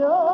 you.